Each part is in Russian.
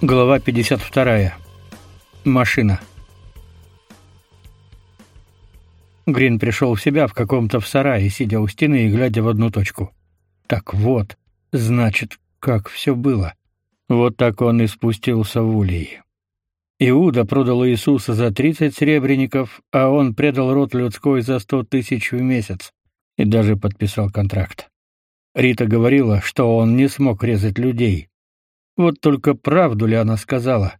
Глава 52. Машина. Грин пришел в себя в каком-то в сарае, сидя у стены и глядя в одну точку. Так вот, значит, как все было. Вот так он и спустился в улей. Иуда продал Иисуса за тридцать серебряников, а он предал род людской за сто тысяч в месяц и даже подписал контракт. Рита говорила, что он не смог резать людей, вот только правду ли она сказала?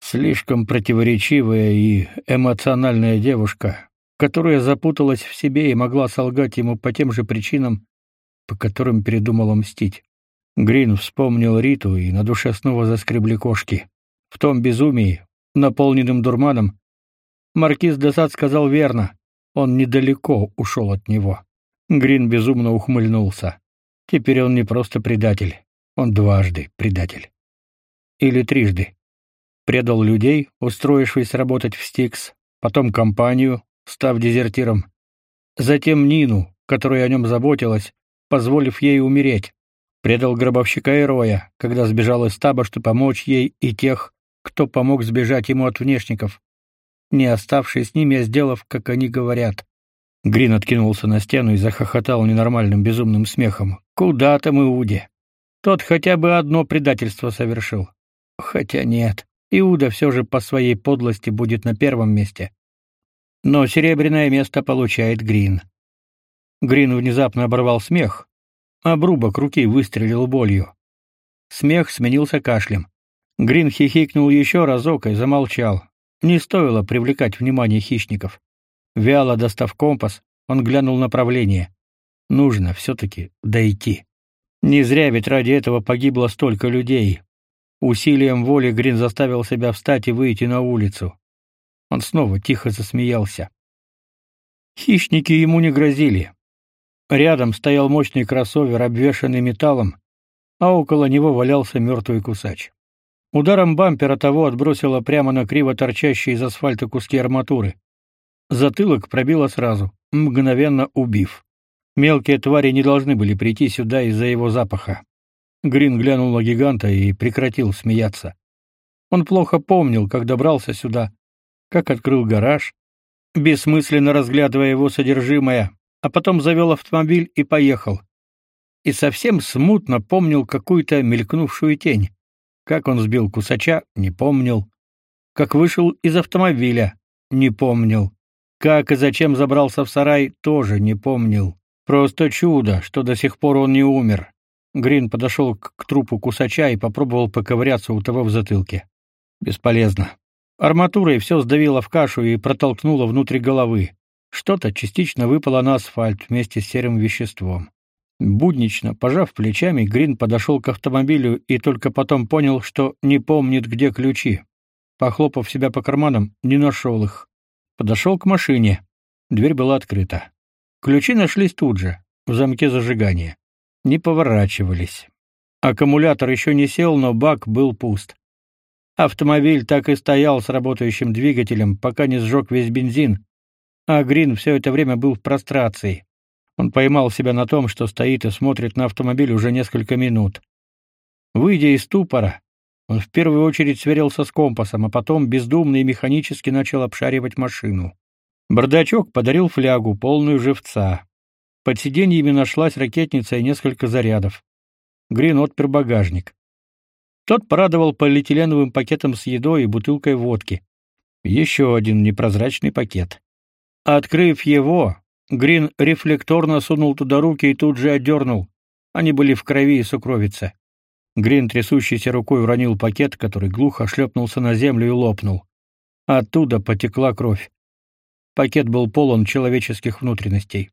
Слишком противоречивая и эмоциональная девушка, которая запуталась в себе и могла солгать ему по тем же причинам, по которым передумала мстить. Грин вспомнил Риту, и на душе снова заскребли кошки. В том безумии, наполненном дурманом, маркиз де Сад сказал верно. Он недалеко ушел от него. Грин безумно ухмыльнулся. Теперь он не просто предатель. Он дважды предатель. Или трижды. Предал людей, устроившись работать в Стикс, потом компанию, став дезертиром. Затем Нину, которая о нем заботилась, позволив ей умереть. Предал гробовщика Эроя, когда сбежал из стаба, чтобы помочь ей и тех, кто помог сбежать ему от внешников, не оставшись с ними, а сделав, как они говорят. Грин откинулся на стену и захохотал ненормальным безумным смехом. «Куда там Иуде? Тот хотя бы одно предательство совершил. Хотя нет, Иуда все же по своей подлости будет на первом месте. Но серебряное место получает Грин. Грин внезапно оборвал смех. Обрубок руки выстрелил болью. Смех сменился кашлем. Грин хихикнул еще разок и замолчал. Не стоило привлекать внимание хищников. Вяло достав компас, он глянул направление. Нужно все таки дойти. Не зря ведь ради этого погибло столько людей. Усилием воли Грин заставил себя встать и выйти на улицу. Он снова тихо засмеялся. Хищники ему не грозили. Рядом стоял мощный кроссовер, обвешанный металлом, а около него валялся мертвый кусач. Ударом бампера того отбросило прямо на криво торчащие из асфальта куски арматуры. Затылок пробило сразу, мгновенно убив. Мелкие твари не должны были прийти сюда из-за его запаха. Грин глянул на гиганта и прекратил смеяться. Он плохо помнил, как добрался сюда, как открыл гараж, бессмысленно разглядывая его содержимое, а потом завел автомобиль и поехал. И совсем смутно помнил какую-то мелькнувшую тень. Как он сбил кусача, не помнил. Как вышел из автомобиля, не помнил. Как и зачем забрался в сарай, тоже не помнил. Просто чудо, что до сих пор он не умер. Грин подошел к, к трупу кусача и попробовал поковыряться у того в затылке. Бесполезно. Арматурой все сдавило в кашу и протолкнуло внутрь головы. Что-то частично выпало на асфальт вместе с серым веществом. Буднично, пожав плечами, Грин подошел к автомобилю и только потом понял, что не помнит, где ключи. Похлопав себя по карманам, не нашел их. Подошел к машине. Дверь была открыта. Ключи нашлись тут же, в замке зажигания. Не поворачивались. Аккумулятор еще не сел, но бак был пуст. Автомобиль так и стоял с работающим двигателем, пока не сжег весь бензин, а Грин все это время был в прострации. Он поймал себя на том, что стоит и смотрит на автомобиль уже несколько минут. Выйдя из ступора, он в первую очередь сверился с компасом, а потом бездумно и механически начал обшаривать машину. Бардачок подарил флягу, полную живца. Под сиденьями нашлась ракетница и несколько зарядов. Грин отпер багажник. Тот порадовал полиэтиленовым пакетом с едой и бутылкой водки. Еще один непрозрачный пакет. Открыв его, Грин рефлекторно сунул туда руки и тут же отдернул. Они были в крови и сукровице. Грин трясущейся рукой уронил пакет, который глухо шлепнулся на землю и лопнул. Оттуда потекла кровь. Пакет был полон человеческих внутренностей.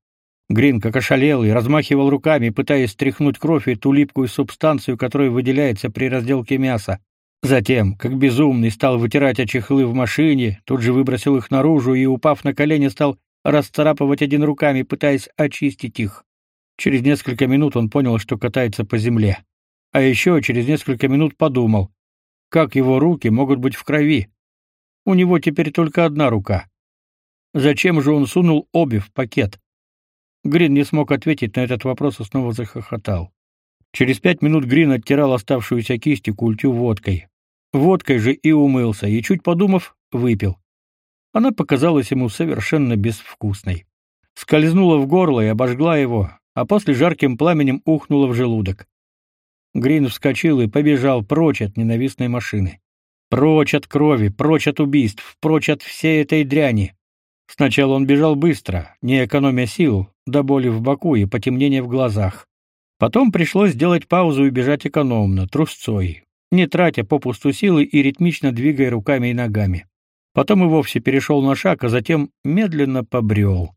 Грин как ошалел и размахивал руками, пытаясь стряхнуть кровь и ту липкую субстанцию, которая выделяется при разделке мяса. Затем, как безумный, стал вытирать о чехлы в машине, тут же выбросил их наружу и, упав на колени, стал расцарапывать один руками, пытаясь очистить их. Через несколько минут он понял, что катается по земле. А еще через несколько минут подумал, как его руки могут быть в крови. У него теперь только одна рука. Зачем же он сунул обе в пакет? Грин не смог ответить на этот вопрос и снова захохотал. Через пять минут Грин оттирал оставшуюся кисть и культю водкой. Водкой же и умылся, и, чуть подумав, выпил. Она показалась ему совершенно безвкусной. Скользнула в горло и обожгла его, а после жарким пламенем ухнула в желудок. Грин вскочил и побежал прочь от ненавистной машины. Прочь от крови, прочь от убийств, прочь от всей этой дряни. Сначала он бежал быстро, не экономя сил, до боли в боку и потемнения в глазах. Потом пришлось сделать паузу и бежать экономно, трусцой, не тратя попусту силы и ритмично двигая руками и ногами. Потом и вовсе перешел на шаг, а затем медленно побрел.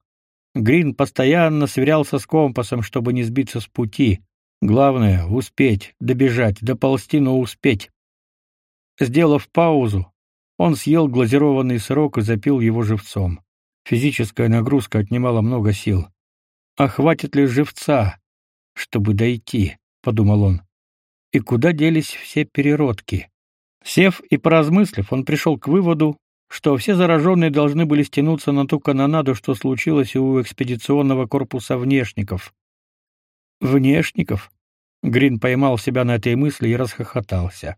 Грин постоянно сверялся с компасом, чтобы не сбиться с пути. Главное — успеть, добежать, доползти, но успеть. Сделав паузу, он съел глазированный сырок и запил его живцом. Физическая нагрузка отнимала много сил. А хватит ли живца, чтобы дойти, подумал он. И куда делись все переродки? Сев и поразмыслив, он пришел к выводу, что все зараженные должны были стянуться на ту канонаду, что случилось у экспедиционного корпуса внешников. Внешников? Грин поймал себя на этой мысли и расхохотался.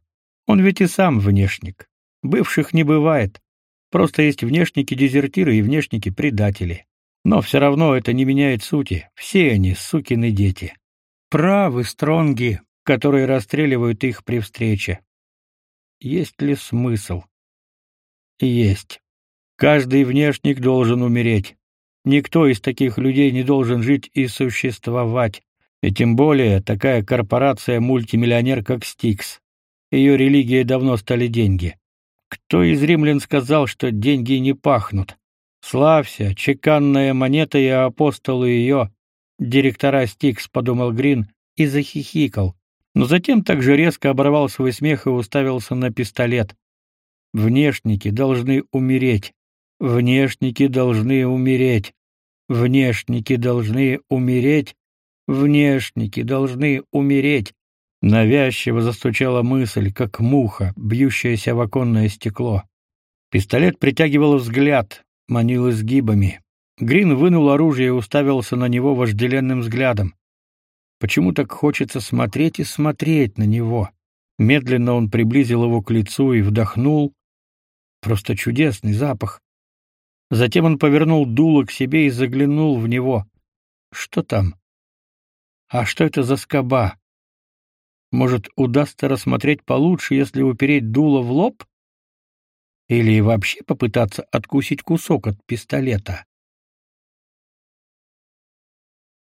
Он ведь и сам внешник. Бывших не бывает. Просто есть внешники-дезертиры и внешники-предатели. Но все равно это не меняет сути. Все они сукины дети. Правы стронги, которые расстреливают их при встрече. Есть ли смысл? Есть. Каждый внешник должен умереть. Никто из таких людей не должен жить и существовать. И тем более такая корпорация-мультимиллионер, как Стикс. Ее религией давно стали деньги. Кто из римлян сказал, что деньги не пахнут? Славься, чеканная монета и апостолы ее, директора Стикс, подумал Грин и захихикал. Но затем также резко оборвал свой смех и уставился на пистолет. Внешники должны умереть. Внешники должны умереть. Внешники должны умереть. Внешники должны умереть. Навязчиво застучала мысль, как муха, бьющаяся в оконное стекло. Пистолет притягивал взгляд, манил изгибами. Грин вынул оружие и уставился на него вожделенным взглядом. Почему так хочется смотреть и смотреть на него? Медленно он приблизил его к лицу и вдохнул. Просто чудесный запах. Затем он повернул дуло к себе и заглянул в него. Что там? А что это за скоба? Может, удастся рассмотреть получше, если упереть дуло в лоб? Или вообще попытаться откусить кусок от пистолета?